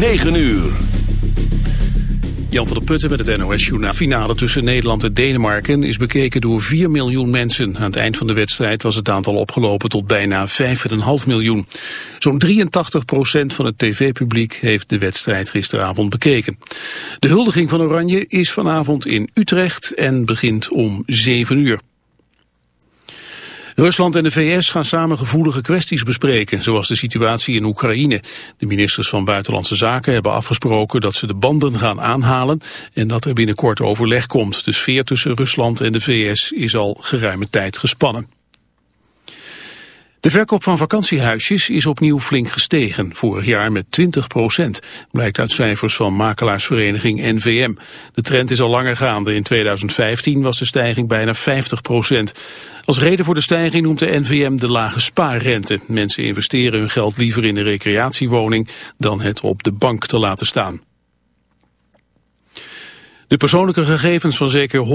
9 uur. Jan van der Putten met het NOS-journaal. finale tussen Nederland en Denemarken is bekeken door 4 miljoen mensen. Aan het eind van de wedstrijd was het aantal opgelopen tot bijna 5,5 miljoen. Zo'n 83 procent van het tv-publiek heeft de wedstrijd gisteravond bekeken. De huldiging van Oranje is vanavond in Utrecht en begint om 7 uur. Rusland en de VS gaan samen gevoelige kwesties bespreken, zoals de situatie in Oekraïne. De ministers van Buitenlandse Zaken hebben afgesproken dat ze de banden gaan aanhalen en dat er binnenkort overleg komt. De sfeer tussen Rusland en de VS is al geruime tijd gespannen. De verkoop van vakantiehuisjes is opnieuw flink gestegen, vorig jaar met 20 procent, blijkt uit cijfers van makelaarsvereniging NVM. De trend is al langer gaande, in 2015 was de stijging bijna 50 procent. Als reden voor de stijging noemt de NVM de lage spaarrente. Mensen investeren hun geld liever in een recreatiewoning dan het op de bank te laten staan. De persoonlijke gegevens van zeker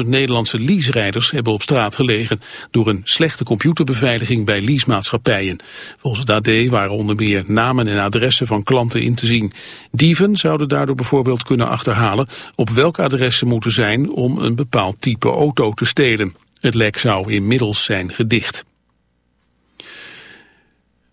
100.000 Nederlandse leaserijders hebben op straat gelegen door een slechte computerbeveiliging bij leasemaatschappijen. Volgens het AD waren onder meer namen en adressen van klanten in te zien. Dieven zouden daardoor bijvoorbeeld kunnen achterhalen op welke adressen moeten zijn om een bepaald type auto te stelen. Het lek zou inmiddels zijn gedicht.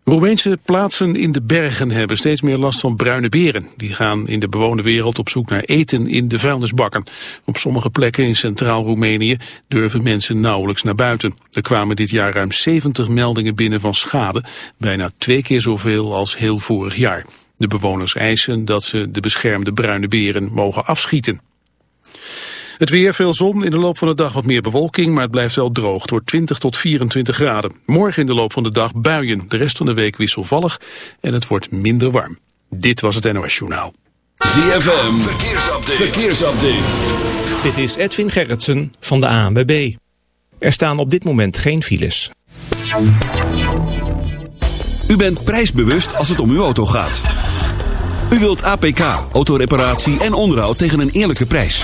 Roemeense plaatsen in de bergen hebben steeds meer last van bruine beren. Die gaan in de bewoonde wereld op zoek naar eten in de vuilnisbakken. Op sommige plekken in centraal Roemenië durven mensen nauwelijks naar buiten. Er kwamen dit jaar ruim 70 meldingen binnen van schade, bijna twee keer zoveel als heel vorig jaar. De bewoners eisen dat ze de beschermde bruine beren mogen afschieten. Het weer, veel zon, in de loop van de dag wat meer bewolking, maar het blijft wel droog. Het wordt 20 tot 24 graden. Morgen in de loop van de dag buien, de rest van de week wisselvallig en het wordt minder warm. Dit was het NOS Journaal. ZFM, verkeersupdate. verkeersupdate. Dit is Edwin Gerritsen van de ANWB. Er staan op dit moment geen files. U bent prijsbewust als het om uw auto gaat. U wilt APK, autoreparatie en onderhoud tegen een eerlijke prijs.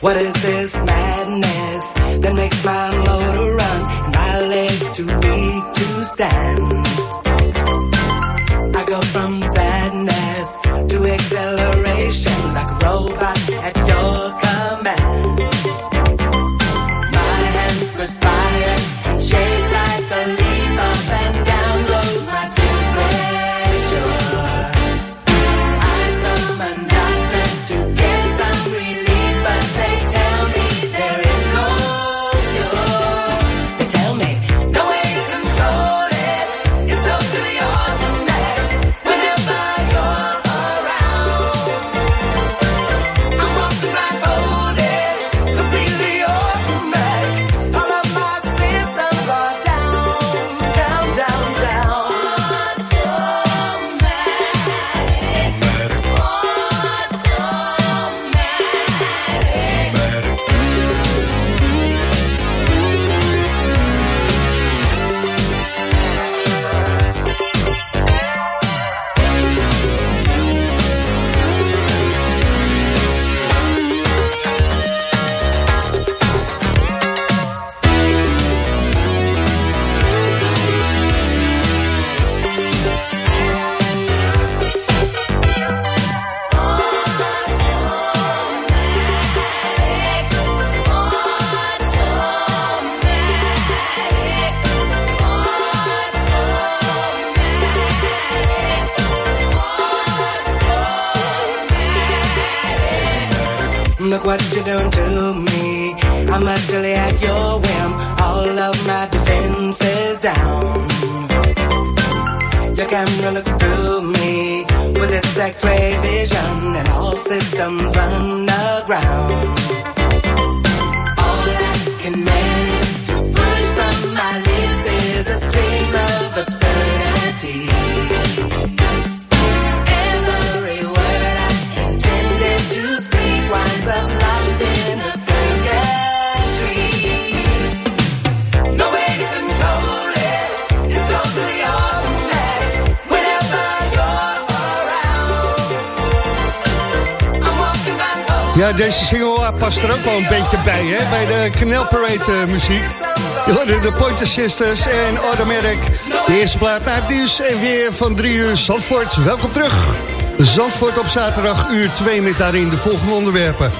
What is this madness? that makes my de Canal Parade eh, muziek. Je hoorde de Pointer Sisters en Automatic. De eerste plaat naar het nieuws en weer van drie uur Zandvoort. Welkom terug. Zandvoort op zaterdag, uur 2 met daarin de volgende onderwerpen.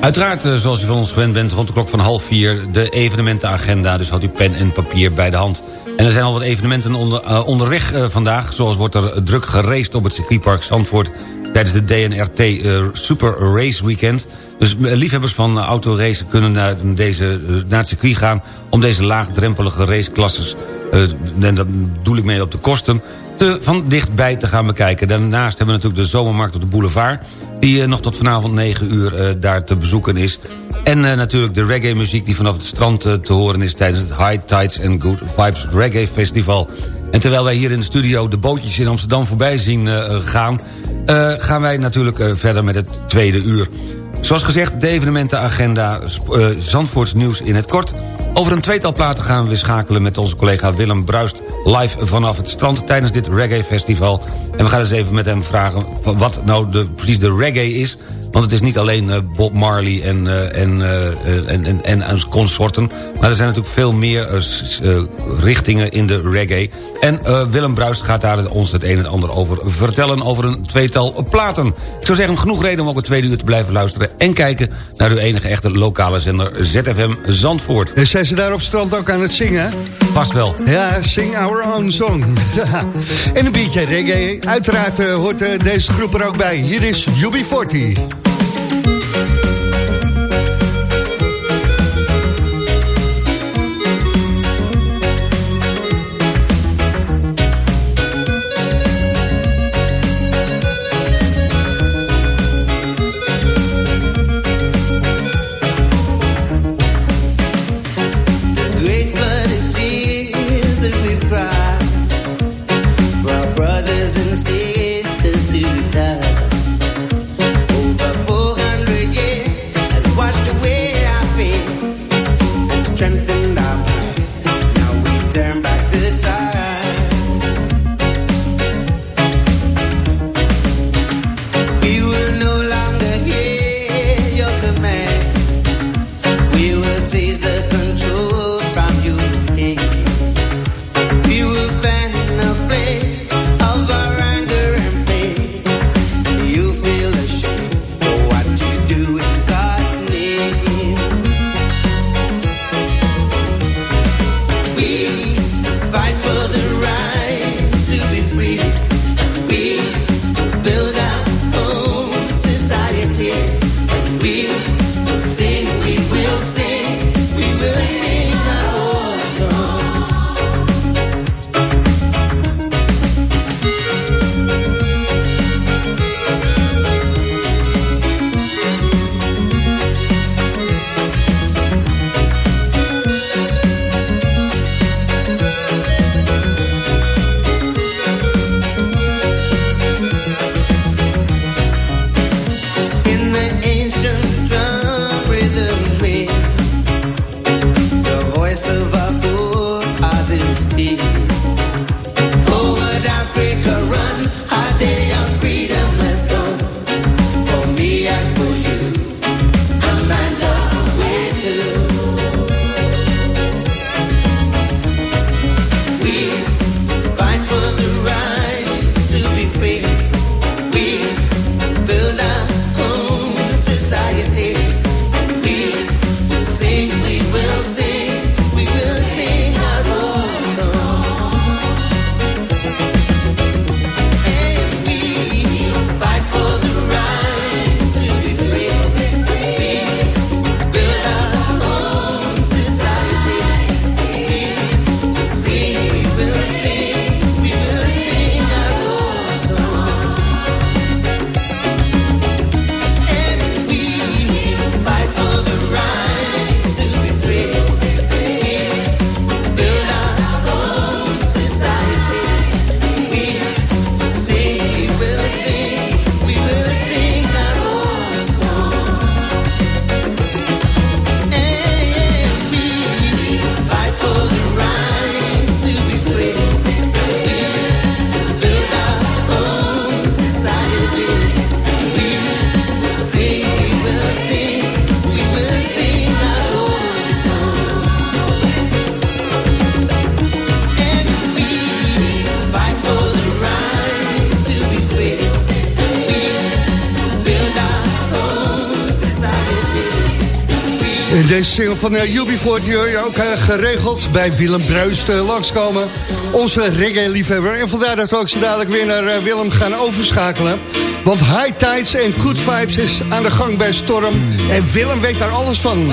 Uiteraard, eh, zoals u van ons gewend bent, rond de klok van half vier... de evenementenagenda, dus houdt u pen en papier bij de hand. En er zijn al wat evenementen onder, eh, onderweg vandaag. Zoals wordt er druk geraced op het circuitpark Zandvoort... tijdens de DNRT Super Race Weekend. Dus liefhebbers van autoracen kunnen naar, deze, eh, naar het circuit gaan... om deze laagdrempelige raceklasses, eh, en daar bedoel ik mee op de kosten... Te, van dichtbij te gaan bekijken. Daarnaast hebben we natuurlijk de zomermarkt op de boulevard... die eh, nog tot vanavond 9 uur daar te bezoeken is. En natuurlijk de reggae-muziek die vanaf het strand te horen is... tijdens het High Tides and Good Vibes Reggae Festival. En terwijl wij hier in de studio de bootjes in Amsterdam voorbij zien gaan... gaan wij natuurlijk verder met het tweede uur. Zoals gezegd, de evenementenagenda eh, Zandvoorts nieuws in het kort. Over een tweetal platen gaan we weer schakelen met onze collega Willem Bruist... live vanaf het strand tijdens dit reggae festival. En we gaan eens even met hem vragen wat nou de, precies de reggae is... Want het is niet alleen eh, Bob Marley en, eh, en, eh, en, en, en, en consorten... maar er zijn natuurlijk veel meer eh, eh, richtingen in de reggae. En eh, Willem Bruist gaat daar ons het een en ander over vertellen... over een tweetal platen. Ik zou zeggen, genoeg reden om ook het tweede uur te blijven luisteren... en kijken naar uw enige echte lokale zender ZFM Zandvoort. En zijn ze daar op strand ook aan het zingen? Vast wel. Ja, sing our own song. en een beetje reggae. Uiteraard eh, hoort eh, deze groep er ook bij. Hier is UB40. Single van uh, UB40 je ook uh, geregeld bij Willem Bruist uh, langskomen. Onze reggae-liefhebber. En vandaar dat we ook zo dadelijk weer naar Willem gaan overschakelen. Want High Tides en Good Vibes is aan de gang bij Storm. En Willem weet daar alles van.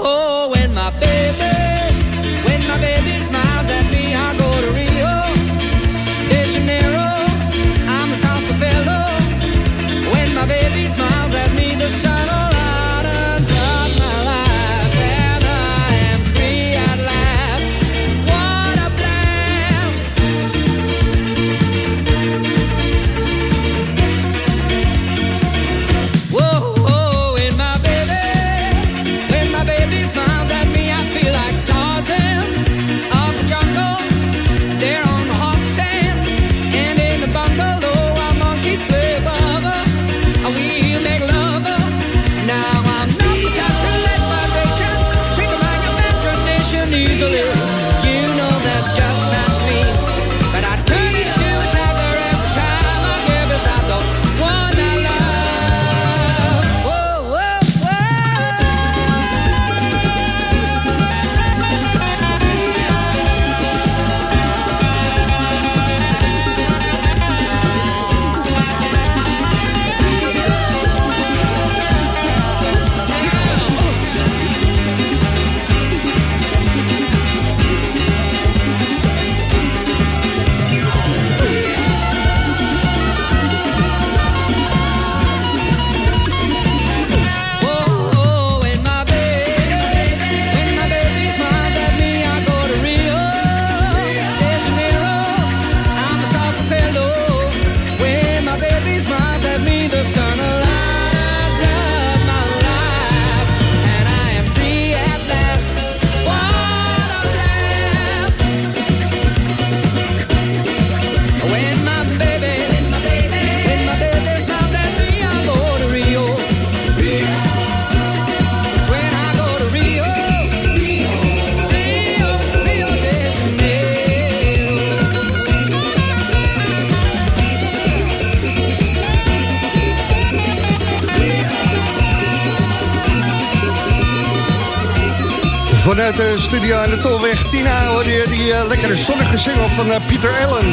studio aan de Tolweg Tina hoor je die uh, lekkere zonnige single van uh, Pieter Allen.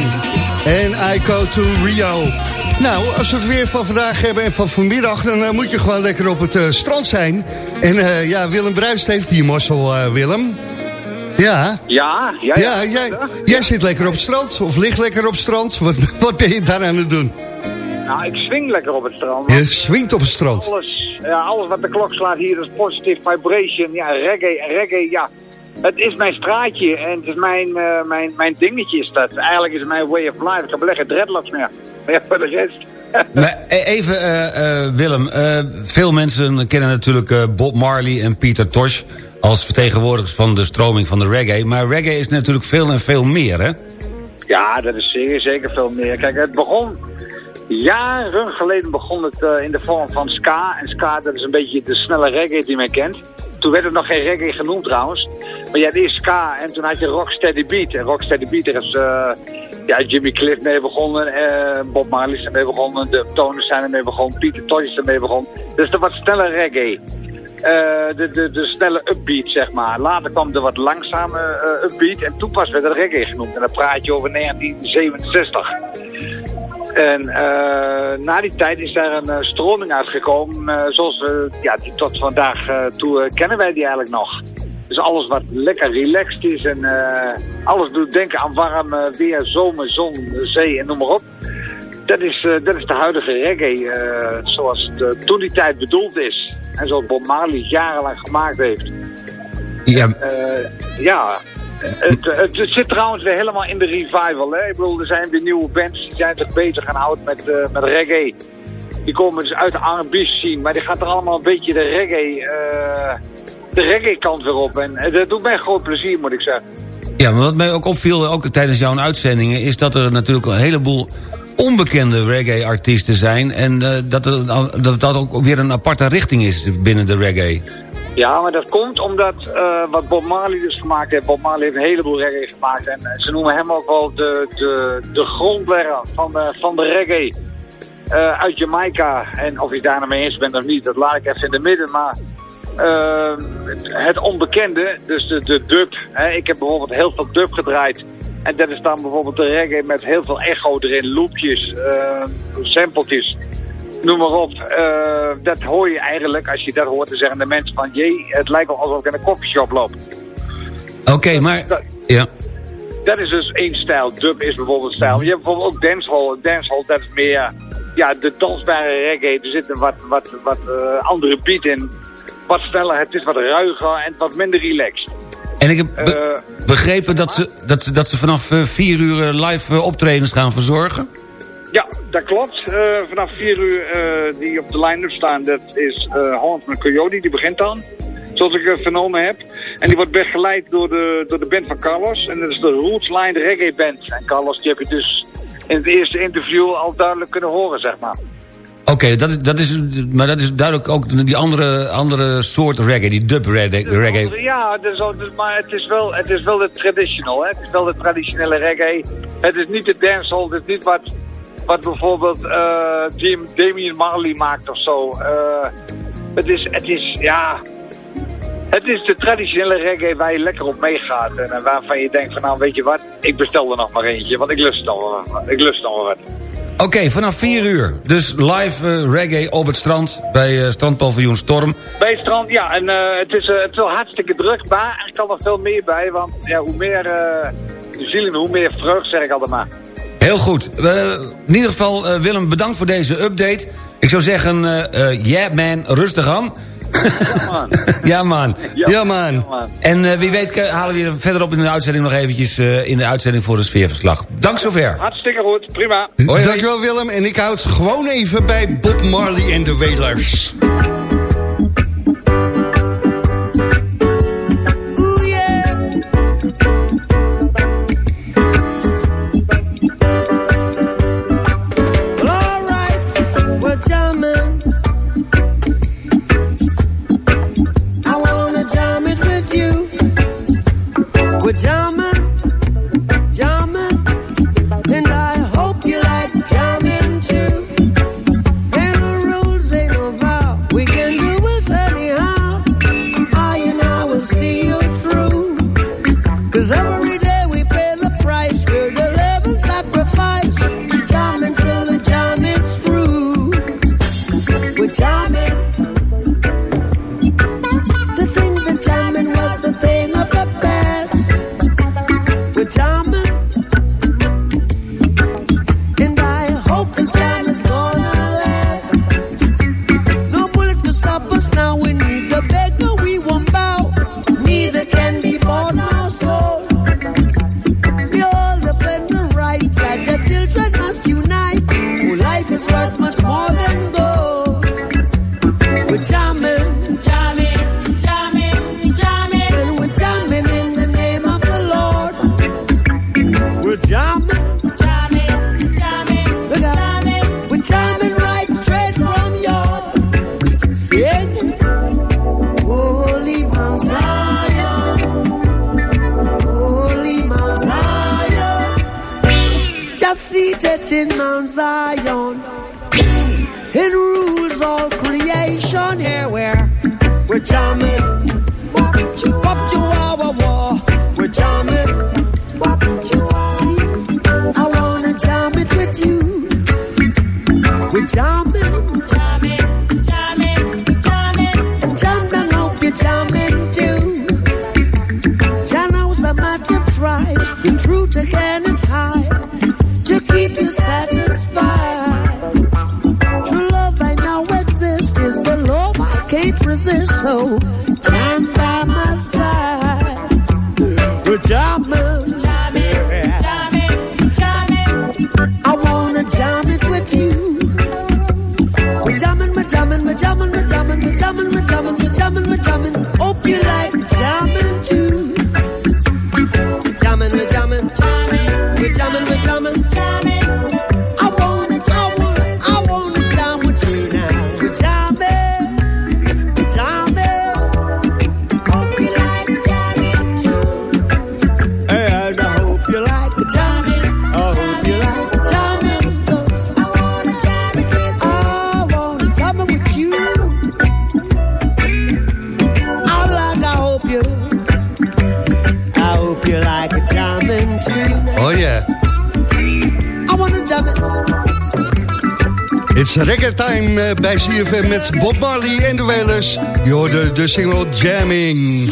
En I Go To Rio. Nou, als we het weer van vandaag hebben en van vanmiddag... dan uh, moet je gewoon lekker op het strand zijn. En ja, Willem Bruist heeft die mossel, Willem. Ja. Ja, ja, ja. ja jij, jij zit lekker op het strand of ligt lekker op het strand. Wat, wat ben je daar aan het doen? Nou, ik swing lekker op het strand. Je swingt op het strand? Alles, ja, alles wat de klok slaat hier is positive vibration. Ja, reggae, reggae, ja. Het is mijn straatje en het is mijn, uh, mijn, mijn dingetje is dat. Eigenlijk is het mijn way of life. Ik heb leggen dreadlocks meer. Maar ja, voor de rest... maar e- even, uh, uh, Willem. veel mensen kennen natuurlijk Bob Marley en Peter Tosh... als vertegenwoordigers van de stroming van de reggae. Maar reggae is natuurlijk veel en veel meer, hè? Ja, dat is zeker, zeker veel meer. Kijk, het begon Jaren geleden begon het in de vorm van ska. En ska, dat is een beetje de snelle reggae die men kent. Toen werd het nog geen reggae genoemd trouwens. Maar je had eerst ska en toen had je Rocksteady Beat. En Rocksteady Beat, daar is uh, ja, Jimmy Cliff mee begonnen. Uh, Bob Marley is ermee begonnen. De Toners zijn ermee begonnen. Peter Tosh is ermee begonnen. Dus de wat snelle reggae. Uh, de, de, de snelle upbeat, zeg maar. Later kwam de wat langzame upbeat en toen pas werd het reggae genoemd. En dan praat je over 1967. En uh, na die tijd is daar een uh, stroming uitgekomen, uh, zoals we ja, die tot vandaag toe kennen wij die eigenlijk nog. Dus alles wat lekker relaxed is en alles doet denken aan warm weer, zomer, zon, zee en noem maar op. Dat is, dat is de huidige reggae zoals het toen die tijd bedoeld is. En zoals Bob Marley jarenlang gemaakt heeft. Ja, ja het, het, zit trouwens weer helemaal in de revival. Hè? Ik bedoel, er zijn weer nieuwe bands die zijn zich bezig gaan houden met, uh, met reggae. Die komen dus uit de R&B scene, maar die gaat er allemaal een beetje de reggae... Uh, de reggae-kant weer op. En eh, dat doet mij groot plezier, moet ik zeggen. Ja, maar wat mij ook opviel, ook tijdens jouw uitzendingen... is dat er natuurlijk een heleboel onbekende reggae-artiesten zijn... en dat, dat dat ook weer een aparte richting is binnen de reggae. Ja, maar dat komt omdat uh, wat Bob Marley dus gemaakt heeft. Bob Marley heeft een heleboel reggae gemaakt. En ze noemen hem ook wel de, de, de grondlegger van de, van de reggae. Uh, uit Jamaica. En of je daar nou mee eens bent of niet, dat laat ik even in de midden. Maar het onbekende, dus de, de dub. Hè, ik heb bijvoorbeeld heel veel dub gedraaid. En dat is dan bijvoorbeeld de reggae met heel veel echo erin, loopjes, sampletjes. Noem maar op. Uh, dat hoor je eigenlijk, als je dat hoort, dan zeggen de mensen van... jee, het lijkt wel alsof ik in een koffieshop loop. Oké, okay, maar... Dat, ja. dat is dus één stijl. Dub is bijvoorbeeld stijl. Je hebt bijvoorbeeld ook dancehall. Dancehall, dat is meer ja, de dansbare reggae. Er zit een wat, wat, wat uh, andere beat in. Wat sneller, het is wat ruiger en wat minder relaxed. En ik heb be uh, begrepen dat ze, dat, ze, dat ze vanaf vier uur live optredens gaan verzorgen? Ja, dat klopt. Uh, vanaf 4 uur uh, die op de line-up staan, dat is uh, Holland met Coyote, die begint dan. Zoals ik vernomen heb. En die wordt begeleid door de, door de band van Carlos. En dat is de Roots Line Reggae Band. En Carlos, die heb je dus in het eerste interview al duidelijk kunnen horen, zeg maar. Oké, okay, dat, dat is, maar dat is duidelijk ook die andere, andere soort reggae, die dub reggae. reggae. Ja, dus, maar het is, wel, het is wel de traditional, hè? het is wel de traditionele reggae. Het is niet de dancehall, het is niet wat wat bijvoorbeeld uh, Jim, Damien Marley maakt of zo. Uh, het, is, het is, ja... Het is de traditionele reggae waar je lekker op meegaat. En waarvan je denkt van nou weet je wat, ik bestel er nog maar eentje. Want ik lust nog wel, ik lust nog wel wat. Oké, okay, vanaf 4 uur. Dus live uh, reggae op het strand bij uh, strandpaviljoen Storm. Bij het strand, ja. En uh, het, is, het is wel hartstikke druk, maar er kan nog veel meer bij. Want ja, hoe meer zielen, hoe meer vreugd, zeg ik altijd maar. Heel goed. Uh, in ieder geval, uh, Willem, bedankt voor deze update. Ik zou zeggen, uh, yeah man, rustig aan. Ja man. ja man. Ja, ja man. Ja, man. En wie weet halen we je verderop in de uitzending nog eventjes in de uitzending voor de sfeerverslag. Dank zover. Hartstikke goed, prima. Hoi, Dankjewel Willem. En ik houd gewoon even bij Bob Marley en de Wailers. Jamming, we're you like jamming too. Jamming, reggae time eh, bij CFM met Bob Marley en de Wailers. Je de single Jamming.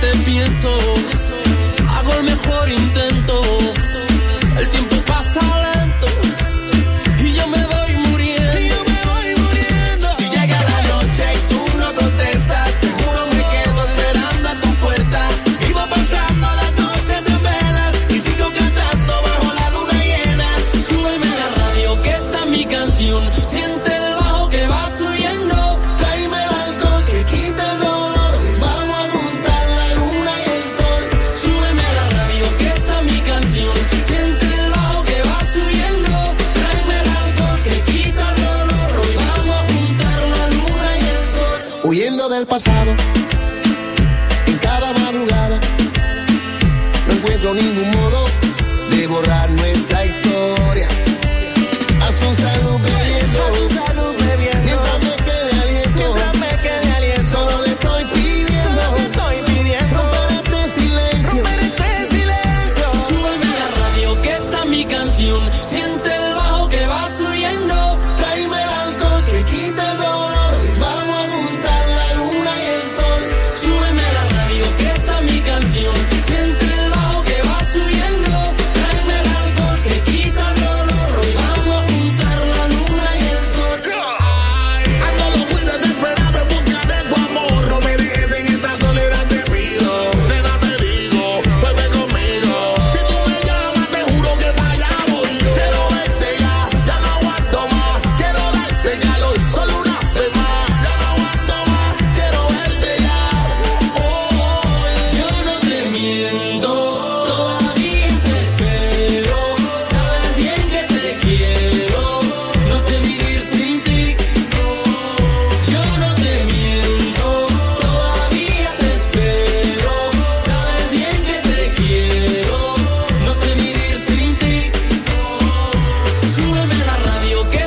Te pienso,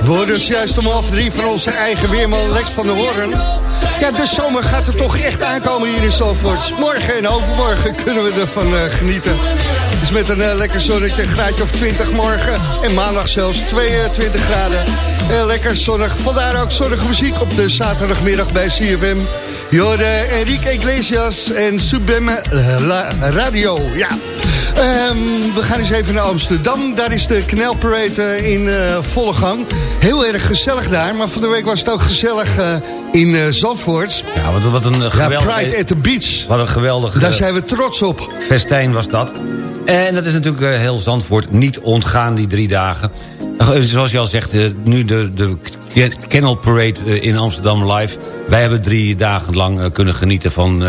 We dus juist om half drie van onze eigen weerman Lex van der Hoorn. Ja, de zomer gaat er toch echt aankomen hier in Zandvoort. Morgen en overmorgen kunnen we ervan eh, genieten. Dus met een eh, lekker zonnetje, een graadje of 20 morgen. En maandag zelfs 22 graden. Eh, lekker zonnig. Vandaar ook zonnige muziek op de zaterdagmiddag bij CFM. Je hoorde Enrique Iglesias en Subem Radio. Ja. Ehm, we gaan eens even naar Amsterdam. Daar is de knelparade eh, in eh, volle gang. Heel erg gezellig daar. Maar van de week was het ook gezellig eh, in Zandvoort. Ja, wat, wat een eh, Ja, geweldig... Pride at the Beach. Wat een geweldig Daar zijn we trots op. festijn was dat. En dat is natuurlijk heel Zandvoort niet ontgaan, die drie dagen. Eh, Zoals je al zegt, eh, nu de, de Kennel Parade eh, in Amsterdam live. Wij hebben drie dagen lang kunnen genieten van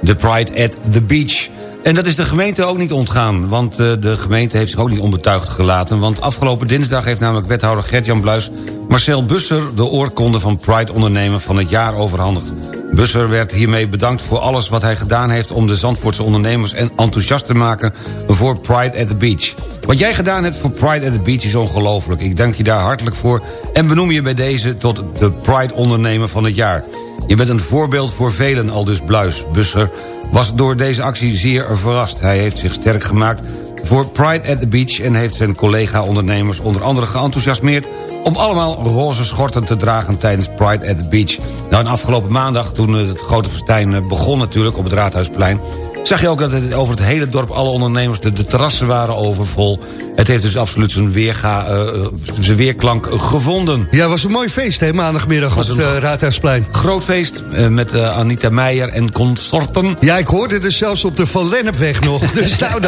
de Pride at the Beach. En dat is de gemeente ook niet ontgaan. Want eh, de gemeente heeft zich ook niet onbetuigd gelaten. Want afgelopen dinsdag heeft namelijk wethouder Gert-Jan Bluis... Marcel Busser de oorkonde van Pride ondernemer van het jaar overhandigd. Busser werd hiermee bedankt voor alles wat hij gedaan heeft... om de Zandvoortse ondernemers en enthousiast te maken voor Pride at the Beach. Wat jij gedaan hebt voor Pride at the Beach is ongelooflijk. Ik dank je daar hartelijk voor en benoem je bij deze tot de Pride ondernemer van het jaar. Je bent een voorbeeld voor velen, al dus Bluis. Busser was door deze actie zeer verrast. Hij heeft zich sterk gemaakt voor Pride at the Beach... en heeft zijn collega-ondernemers onder andere geenthousiasmeerd... om allemaal roze schorten te dragen tijdens Pride at the Beach. Nou, en afgelopen maandag, toen het grote festijn begon natuurlijk... op het Raadhuisplein zag je ook dat het over het hele dorp alle ondernemers... de, de terrassen waren overvol. Het heeft dus absoluut zijn, weerga, uh, zijn weerklank gevonden. Ja, het was een mooi feest, hè, maandagmiddag op het uh, Raadhuisplein. Groot feest uh, met Anita Meijer en consorten. Ja, ik hoorde het zelfs op de Van Lennepweg nog. dus nou,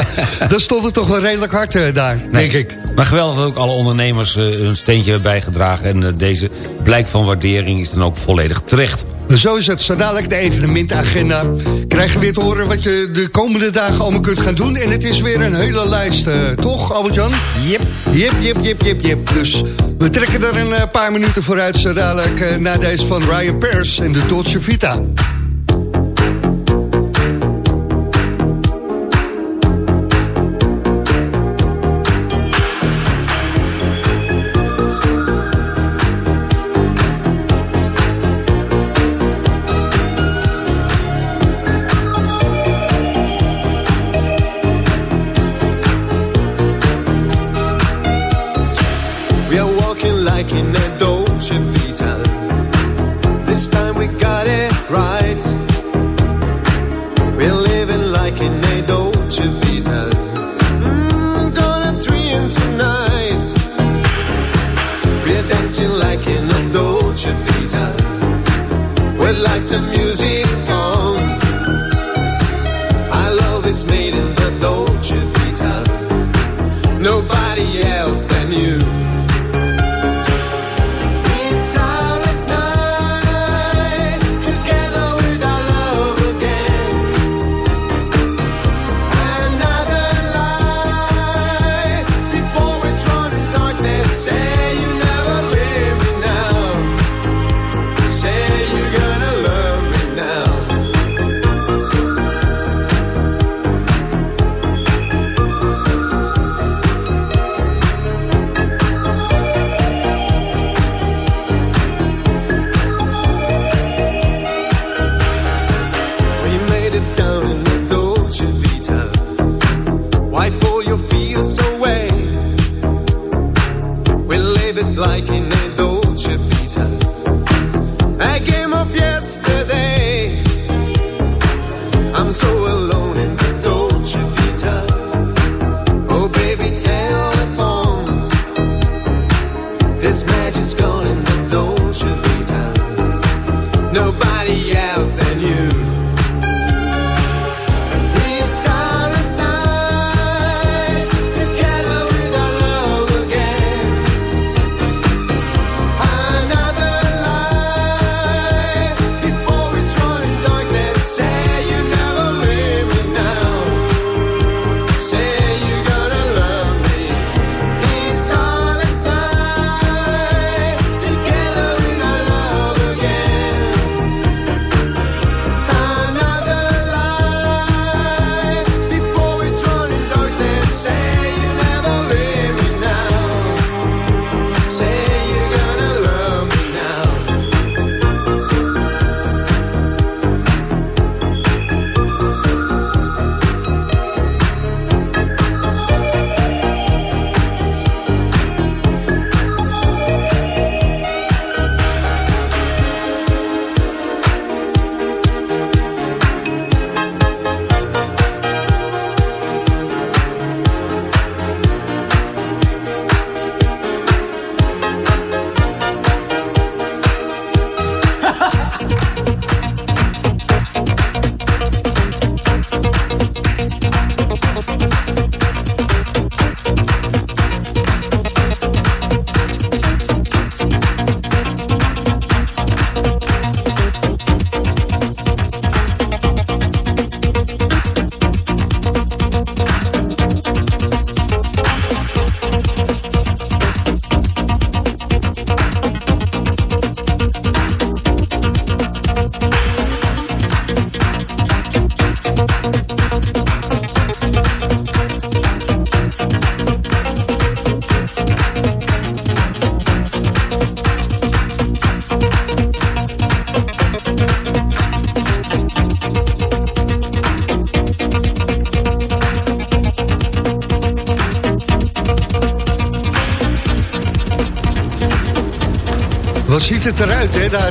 dat stond het toch wel redelijk hard daar, nee, denk ik. Maar geweldig dat ook alle ondernemers hun steentje hebben bijgedragen... en deze blijk van waardering is dan ook volledig terecht. Zo is het. Zo dadelijk de evenementagenda. Krijg je weer te horen wat je de komende dagen allemaal kunt gaan doen. En het is weer een hele lijst, uh, toch Albert-Jan? Yep. Yep, yep, yep, yep, yep. Dus we trekken er een uh, paar minuten vooruit. Zo dadelijk uh, naar deze van Ryan Pers en de Dolce Vita.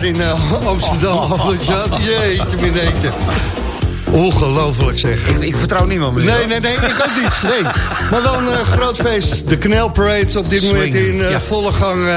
Daar in eh, Amsterdam, Albert-Jan? Jeetje, mineetje. Ongelooflijk zeg. Ik, ik vertrouw niemand meer. Nee, nee, nee, ik ook niet. Nee. Maar wel een eh, groot feest. De Canal Parade op dit moment in eh, ja. volle gang.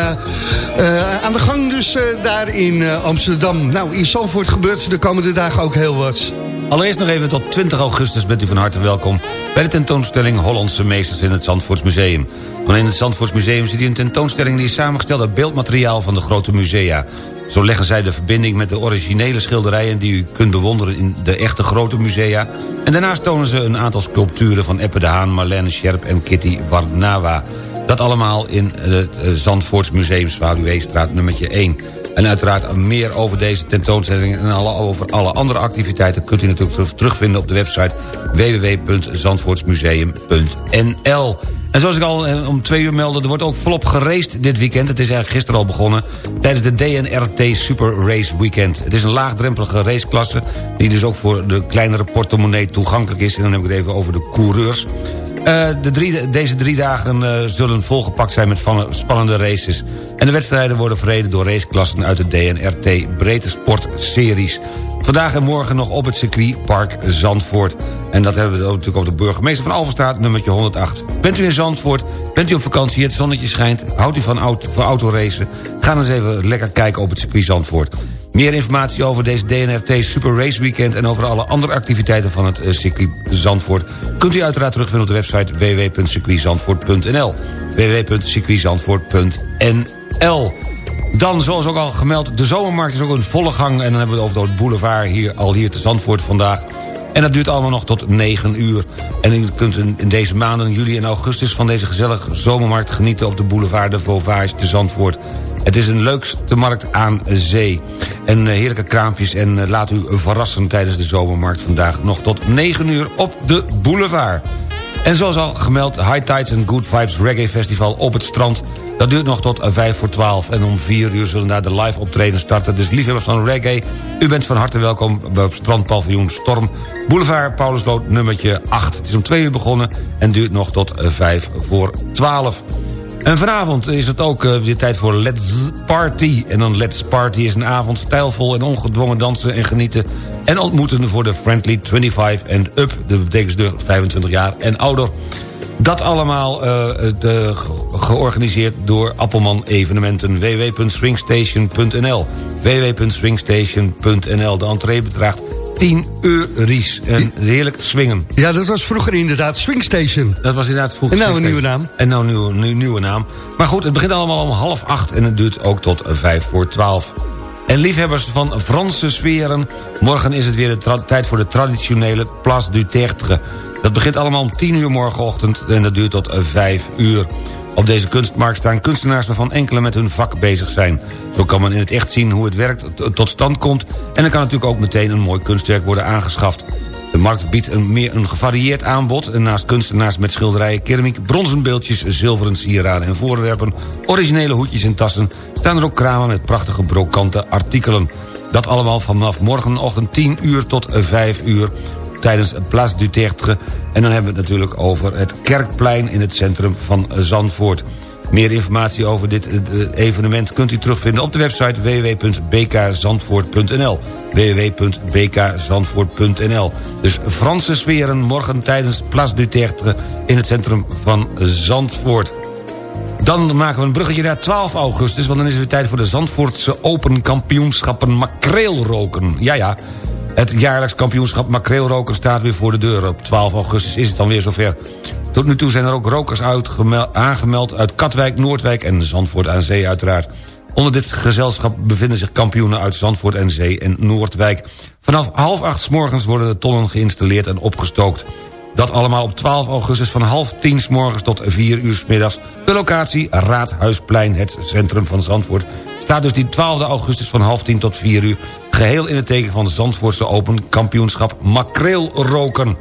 aan de gang dus daar in Amsterdam. Nou, in Zandvoort gebeurt de komende dagen ook heel wat. Allereerst nog even tot 20 augustus bent u van harte welkom... bij de tentoonstelling Hollandse Meesters in het Zandvoortsmuseum. Want in het Zandvoortsmuseum ziet u een tentoonstelling... die is samengesteld uit beeldmateriaal van de grote musea. Zo leggen zij de verbinding met de originele schilderijen... die u kunt bewonderen in de echte grote musea. En daarnaast tonen ze een aantal sculpturen van Eppe de Haan... Marlene Scherp en Kitty Warnawa. Dat allemaal in het eh, Zandvoorts Museum Zwaluweestraat nummertje 1. En uiteraard meer over deze tentoonstelling... en alle, over alle andere activiteiten kunt u natuurlijk terug- terugvinden op de website www.zandvoortsmuseum.nl. En zoals ik al eh, om twee uur meldde, er wordt ook volop geraced dit weekend. Het is eigenlijk gisteren al begonnen tijdens de DNRT Super Race Weekend. Het is een laagdrempelige raceklasse die dus ook voor de kleinere portemonnee toegankelijk is. En dan heb ik het even over de coureurs. Eh, de drie, deze drie dagen eh, zullen volgepakt zijn met spannende races. En de wedstrijden worden verreden door raceklassen uit de DNRT Breedte Sport Series. Vandaag en morgen nog op het circuitpark Zandvoort. En dat hebben we natuurlijk over de burgemeester van Alverstraat, nummertje 108. Bent u in Zandvoort, bent u op vakantie, het zonnetje schijnt... houdt u van, auto, van autoracen, ga dan eens even lekker kijken op het circuit Zandvoort. Meer informatie over deze DNRT Super Race Weekend... en over alle andere activiteiten van het eh, circuit Zandvoort... kunt u uiteraard terugvinden op de website www.circuitzandvoort.nl www.circuitzandvoort.nl dan, zoals ook al gemeld, de zomermarkt is ook in volle gang... en dan hebben we het over de boulevard hier, al hier te Zandvoort vandaag. En dat duurt allemaal nog tot 9 uur. En u kunt in deze maanden, juli en augustus... van deze gezellige zomermarkt genieten op de boulevard de Vauvage te Zandvoort. Het is een leukste markt aan zee. En eh, heerlijke kraampjes en eh, laat u verrassen tijdens de zomermarkt vandaag... nog tot 9 uur op de boulevard. En zoals al gemeld, High Tides and Good Vibes Reggae Festival op het strand. Dat duurt nog tot 5 voor 12. En om 4 uur zullen daar de live optreden starten. Dus liefhebbers van reggae, u bent van harte welkom... op strandpaviljoen Storm, Boulevard Paulusloot nummertje 8. Het is om 2 uur begonnen en duurt nog tot 5 voor 12. En vanavond is het ook eh, weer tijd voor Let's Party. En dan Let's Party is een avond stijlvol en ongedwongen dansen en genieten... en ontmoeten voor de Friendly 25 and Up. Dat betekent dus 25 jaar en ouder. Dat allemaal eh, de- ge- georganiseerd door Appelman Evenementen. www.swingstation.nl www.swingstation.nl De entree bedraagt 10 euro's. En heerlijk swingen. Ja, dat was vroeger inderdaad Swingstation. Dat was inderdaad vroeger. En nou een nieuwe naam. En nou een nieuwe, nieuwe, nieuwe naam. Maar goed, het begint allemaal om half acht en het duurt ook tot vijf voor twaalf. En liefhebbers van Franse sferen... morgen is het weer de tijd voor de traditionele Place du Tertre. Dat begint allemaal om 10 uur morgenochtend en dat duurt tot 5 uur. Op deze kunstmarkt staan kunstenaars waarvan enkele met hun vak bezig zijn. Zo kan men in het echt zien hoe het werk tot stand komt... en er kan natuurlijk ook meteen een mooi kunstwerk worden aangeschaft. De markt biedt een meer een gevarieerd aanbod... naast kunstenaars met schilderijen, keramiek, bronzen beeldjes... zilveren sieraden en voorwerpen, originele hoedjes en tassen... staan er ook kramen met prachtige brokante artikelen. Dat allemaal vanaf morgenochtend 10 uur tot 5 uur tijdens Place du Tertre. En dan hebben we het natuurlijk over het Kerkplein in het centrum van Zandvoort. Meer informatie over dit eh, evenement kunt u terugvinden op de website www.bkzandvoort.nl www.bkzandvoort.nl Dus Franse sferen morgen tijdens Place du Tertre in het centrum van Zandvoort. Dan maken we een bruggetje naar 12 augustus... want dan is het weer tijd voor de Zandvoortse Open Kampioenschappen makreelroken. Ja, ja, het jaarlijks kampioenschap makreelroken staat weer voor de deur. Op 12 augustus is het dan weer zover. Tot nu toe zijn er ook rokers aangemeld uit Katwijk, Noordwijk en Zandvoort aan Zee uiteraard. Onder dit gezelschap bevinden zich kampioenen uit Zandvoort en Zee en Noordwijk. Vanaf half acht 's morgens worden de tonnen geïnstalleerd en opgestookt. Dat allemaal op 12 augustus van half tien 's morgens tot 4 uur 's middags. De locatie Raadhuisplein, het centrum van Zandvoort... staat dus die 12 augustus van half tien tot 4 uur... geheel in het teken van de Zandvoortse Open Kampioenschap Makreelroken.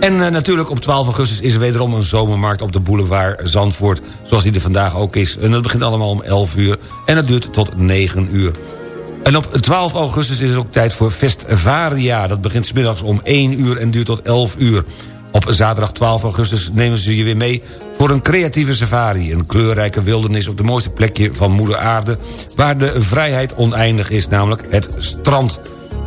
En eh, natuurlijk op 12 augustus is er wederom een zomermarkt op de boulevard Zandvoort... zoals die er vandaag ook is. En dat begint allemaal om 11 uur en dat duurt tot 9 uur. En op 12 augustus is het ook tijd voor Festvaria. Dat begint smiddags om 1 uur en duurt tot 11 uur. Op zaterdag 12 augustus nemen ze je weer mee voor een creatieve safari. Een kleurrijke wildernis op de mooiste plekje van moeder aarde... waar de vrijheid oneindig is, namelijk het strand.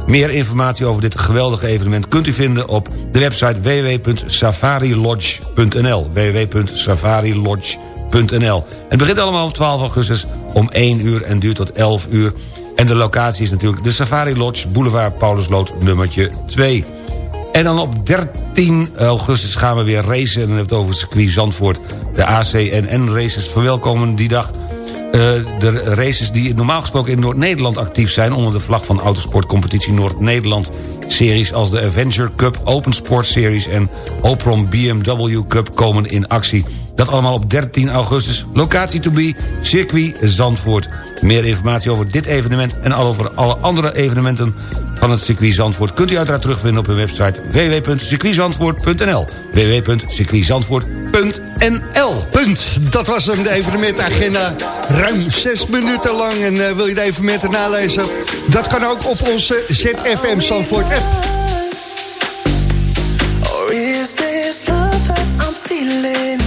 Meer informatie over dit geweldige evenement kunt u vinden op de website www.safarilodge.nl www.safarilodge.nl Het begint allemaal op 12 augustus om 1 uur en duurt tot 11 uur. En de locatie is natuurlijk de Safari Lodge, Boulevard Paulusloot nummertje 2. En dan op 13 augustus gaan we weer racen. En dan hebben we het over circuit Zandvoort. De ACNN-races verwelkomen die dag... Uh, de races die normaal gesproken in Noord-Nederland actief zijn... onder de vlag van Autosportcompetitie Noord-Nederland. Series als de Avenger Cup, Open Sport Series... en Oprom BMW Cup komen in actie. Dat allemaal op 13 augustus. Locatie to be, circuit Zandvoort. Meer informatie over dit evenement en al over alle andere evenementen van het circuit Zandvoort... kunt u uiteraard terugvinden op hun website www.circuitzandvoort.nl www.circuitzandvoort.nl Punt. Dat was hem, de evenementagenda. Ruim zes minuten lang. En uh, wil je de evenementen nalezen? Dat kan ook op onze ZFM Zandvoort app. Or is this love that I'm feeling?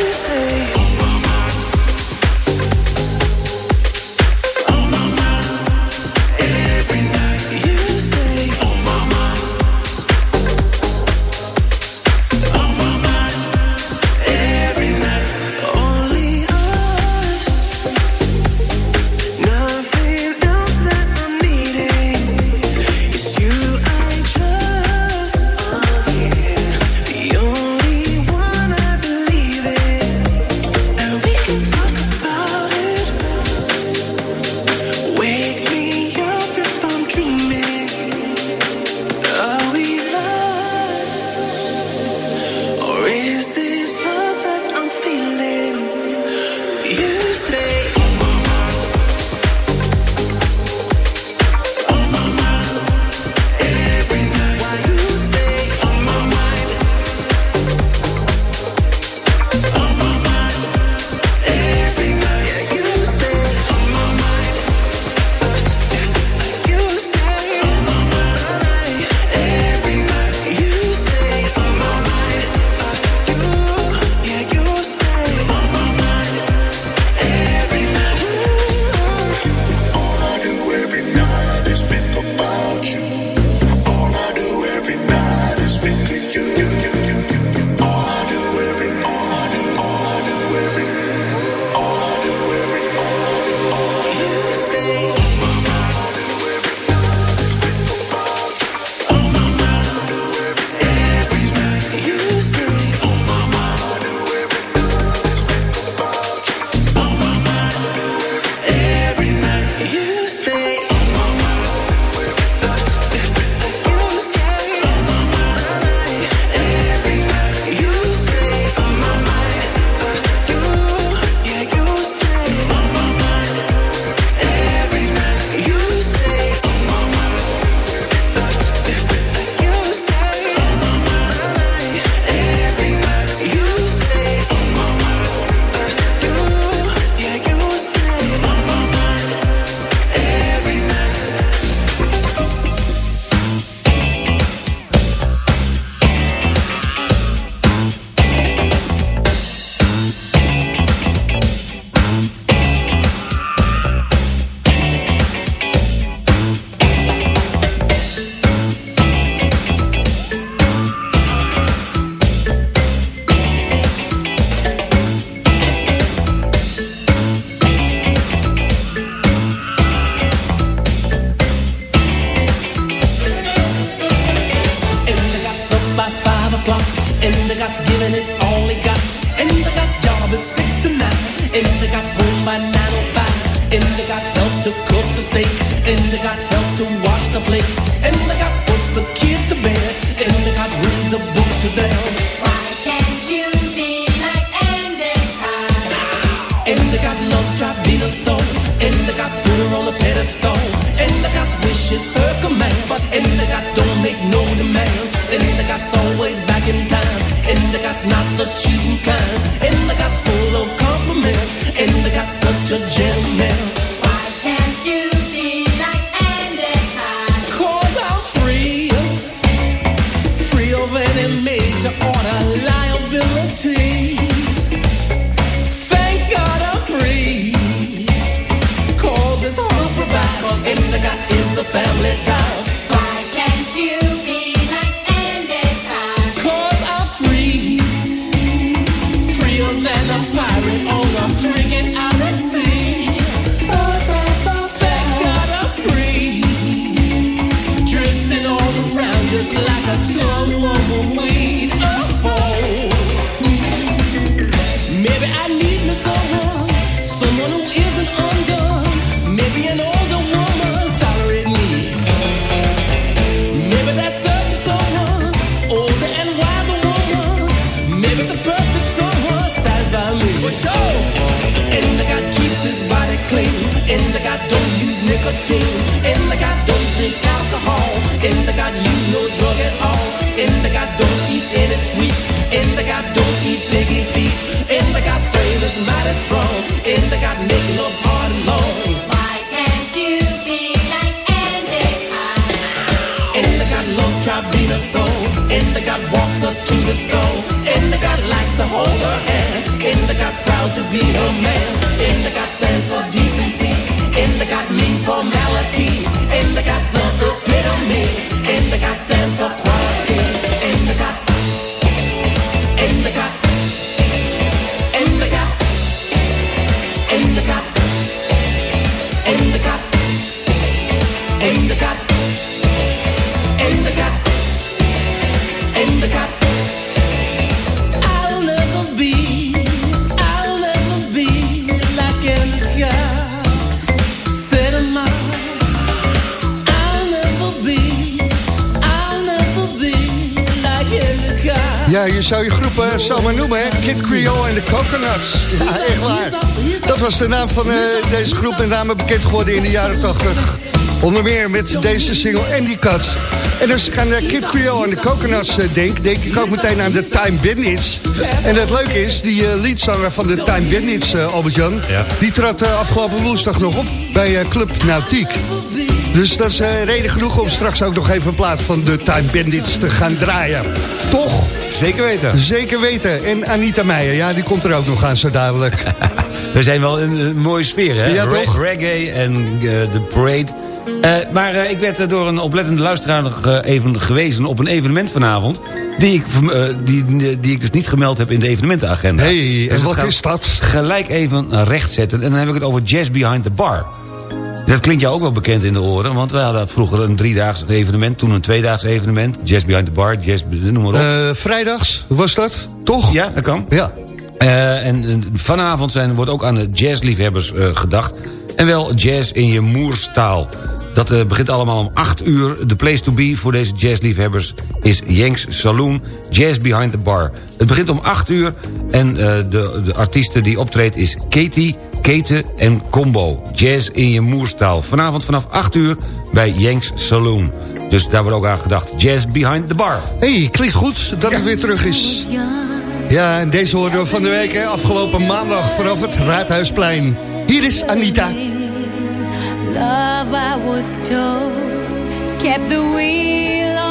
to you. Ja, je zou je groep eh, zo maar noemen, hè? Kid Creole en de Coconuts. Ja, echt waar. Dat was de naam van eh, deze groep, met name bekend geworden in de jaren 80. Onder meer met deze single Andy Cuts. En als ik aan de Kid Creole en de Coconuts eh, denk... denk ik ook meteen aan de Time Bandits. En het leuke is, die eh, leadzanger van de Time Bandits, Albert-Jan... Ja. die trad afgelopen woensdag nog op bij Club Nautiek. Dus dat is eh, reden genoeg om straks ook nog even in plaats van de Time Bandits te gaan draaien. Toch? Zeker weten. Zeker weten. En Anita Meijer, ja, die komt er ook nog aan zo dadelijk. We zijn wel in een mooie sfeer, hè? Ja, toch? reggae en eh, de parade. Eh, maar ik werd door een oplettende luisteraar nog, even gewezen op een evenement vanavond... Die ik, die, die ik dus niet gemeld heb in de evenementenagenda. hey, Dus en wat is dat? Gelijk even rechtzetten. En dan heb ik het over Jazz Behind the Bar. Dat klinkt jou ook wel bekend in de oren, want we hadden vroeger een driedaags evenement, toen een tweedaags evenement. Jazz Behind the Bar, jazz, noem maar op. Eh, vrijdags, was dat? Toch? ja, dat kan. Ja. Eh, en eh, vanavond zijn, wordt ook aan de jazzliefhebbers gedacht. En wel jazz in je moerstaal. Dat begint allemaal om 8 uur. De place to be voor deze jazzliefhebbers is Yanks Saloon, Jazz Behind the Bar. Het begint om 8 uur en de, de artiesten die optreedt is Katie, Kete en Combo. Jazz in je moerstaal. Vanavond vanaf 8 uur bij Yanks Saloon. Dus daar wordt ook aan gedacht. Jazz Behind the Bar. hey, klinkt goed dat het weer terug is. Ja, en deze hoorden we van de week, hè, afgelopen maandag vanaf het Raadhuisplein. Hier is Anita. Love, I was told, kept the wheel on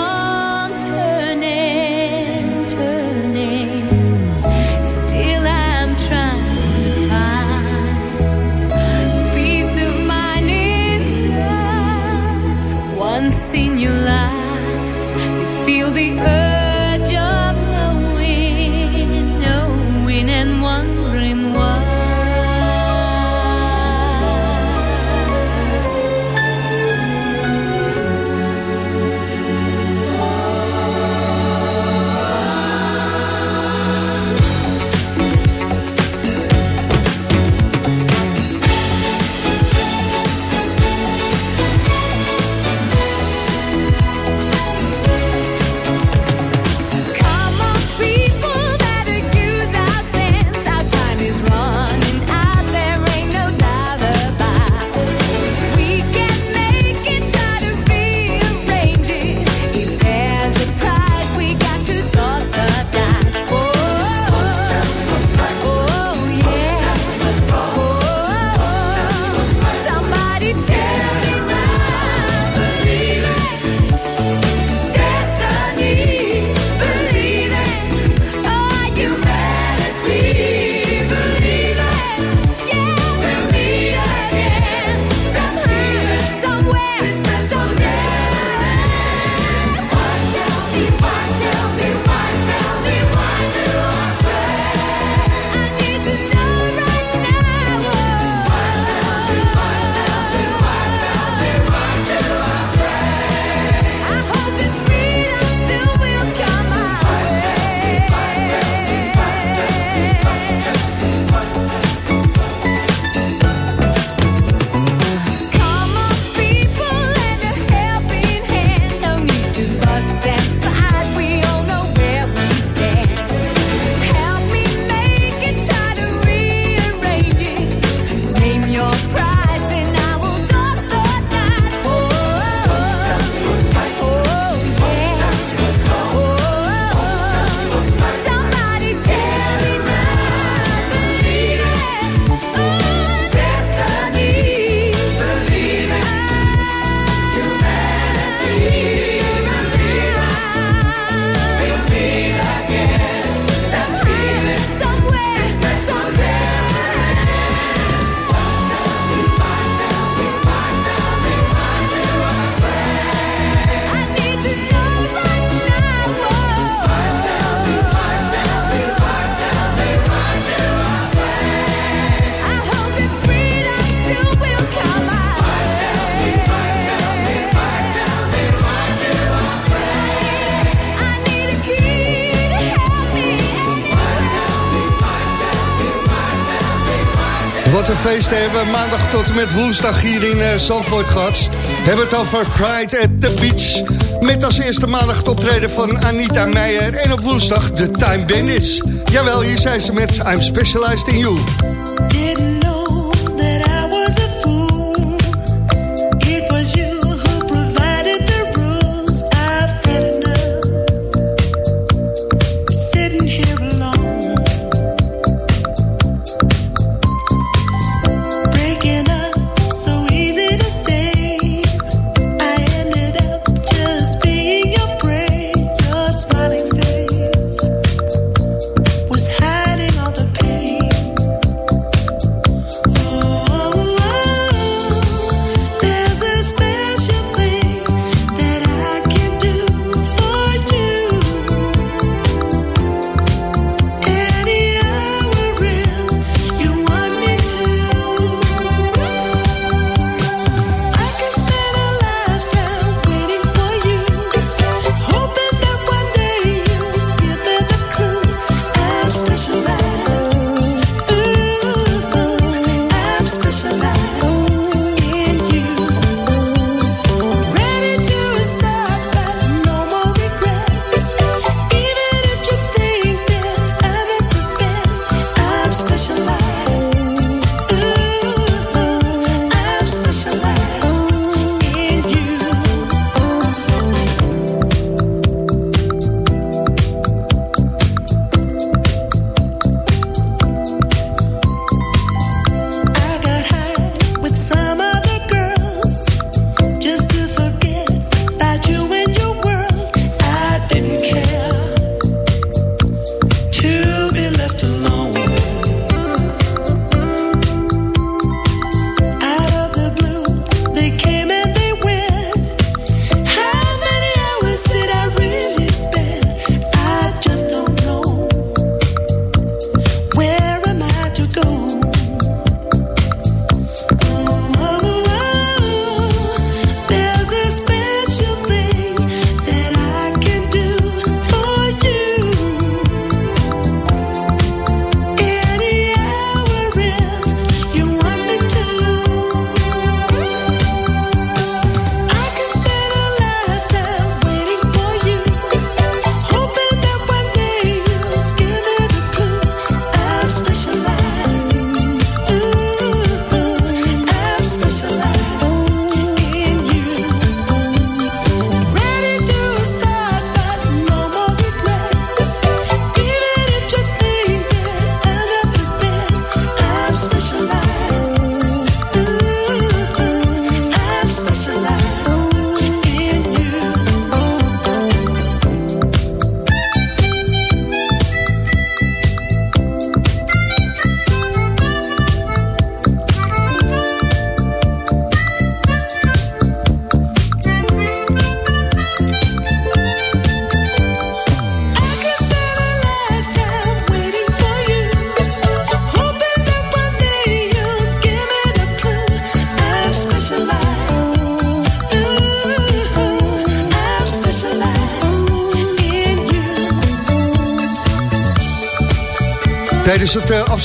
Wat een feest hebben maandag tot en met woensdag hier in uh, Zandvoort gehad. We hebben het over Pride at the Beach. Met als eerste maandag het optreden van Anita Meijer. En op woensdag de Time Bandits. Jawel, hier zijn ze met I'm Specialized in You.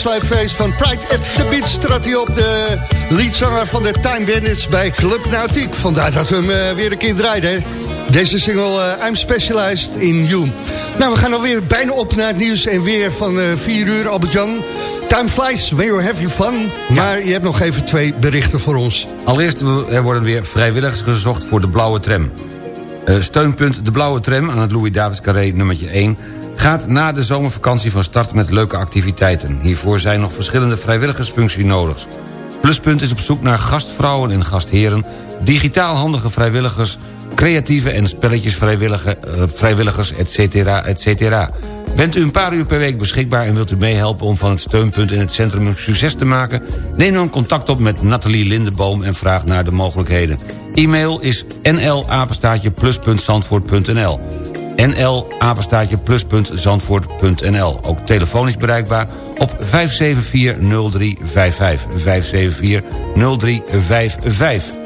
Afsluitfeest van Pride at the Beach trad hij op de leadzanger van de Time Bandits bij Club Nautiek. Vandaar dat we hem eh, weer een keer draaiden. Deze single eh, I'm Specialized in You. Nou, we gaan alweer bijna op naar het nieuws en weer van eh 4 uur, Albert-Jan. Time flies when you're having fun. Maar je hebt nog even twee berichten voor ons. Allereerst, er worden weer vrijwilligers gezocht voor de blauwe tram. Steunpunt De Blauwe Tram aan het Louis Davids Carré nummertje 1... gaat na de zomervakantie van start met leuke activiteiten. Hiervoor zijn nog verschillende vrijwilligersfuncties nodig. Pluspunt is op zoek naar gastvrouwen en gastheren... digitaal handige vrijwilligers, creatieve en spelletjesvrijwilligers, eh, etc. etc. Bent u een paar uur per week beschikbaar en wilt u meehelpen... om van het steunpunt in het centrum een succes te maken? Neem dan contact op met Nathalie Lindeboom en vraag naar de mogelijkheden. E-mail is nlapenstaatje plus.zandvoort.nl nl apenstaatje plus.zandvoort.nl Ook telefonisch bereikbaar op 574-0355. 574-0355.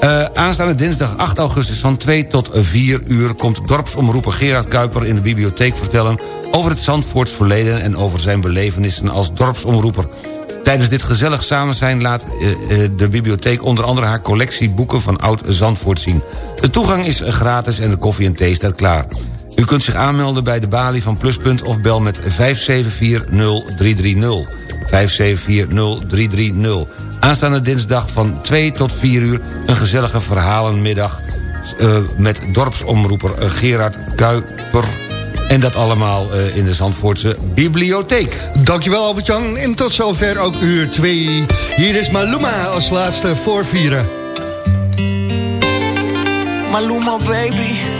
Eh, aanstaande dinsdag 8 augustus van 2 tot 4 uur... komt dorpsomroeper Gerard Kuiper in de bibliotheek vertellen... over het Zandvoorts verleden en over zijn belevenissen als dorpsomroeper. Tijdens dit gezellig samen zijn laat eh, eh, de bibliotheek onder andere haar collectie boeken van oud Zandvoort zien. De toegang is gratis en de koffie en thee staat klaar. U kunt zich aanmelden bij de balie van Pluspunt of bel met 5740330. 5740330. Aanstaande dinsdag van 2 tot 4 uur een gezellige verhalenmiddag... Uh, met dorpsomroeper Gerard Kuiper en dat allemaal uh, in de Zandvoortse bibliotheek. Dankjewel Albert-Jan. En tot zover ook uur 2. Hier is Maluma als laatste voorvieren. Maluma baby.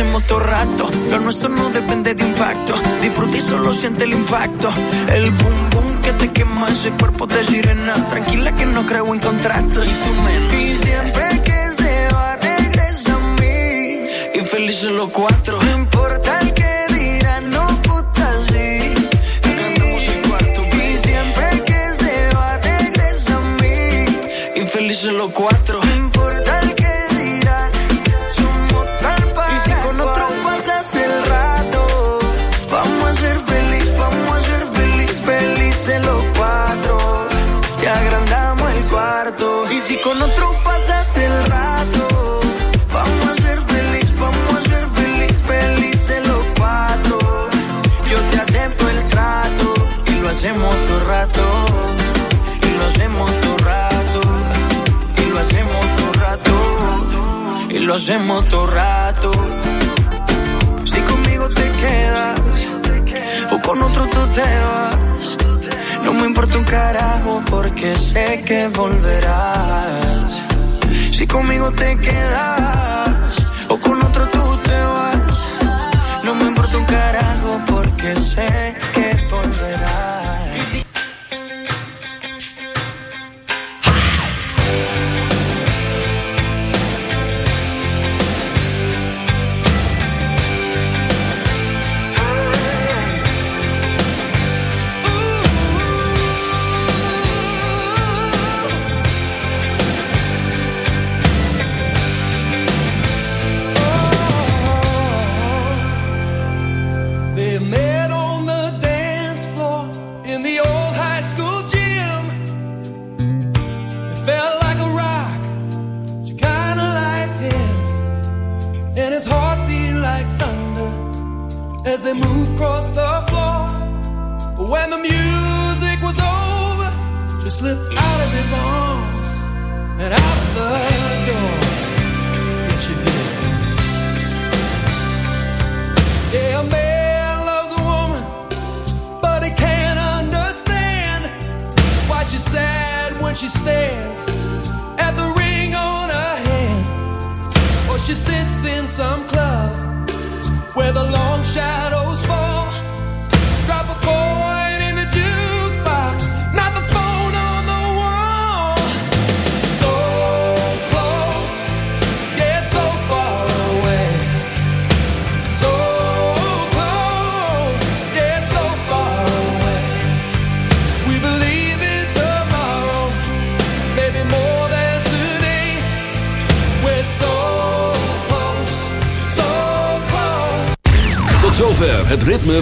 hacemos todo rato. Lo nuestro no depende de impacto. Disfruta y solo siente el impacto. El boom boom que te quema ese cuerpo de sirena. Tranquila que no creo en contratos. Y tú menos. Y siempre que se va, regresa a mí. Y felices los cuatro. No importa el que dirán, no puta sí. Agrandamos el cuarto. Hacemos todo rato. Y lo hacemos todo rato. Y lo hacemos todo rato. Y lo hacemos todo rato. Si conmigo te quedas o con otro tú te vas. No me importa un carajo porque sé que volverás. Si conmigo te quedas o con otro tú te vas. No me importa un carajo porque sé que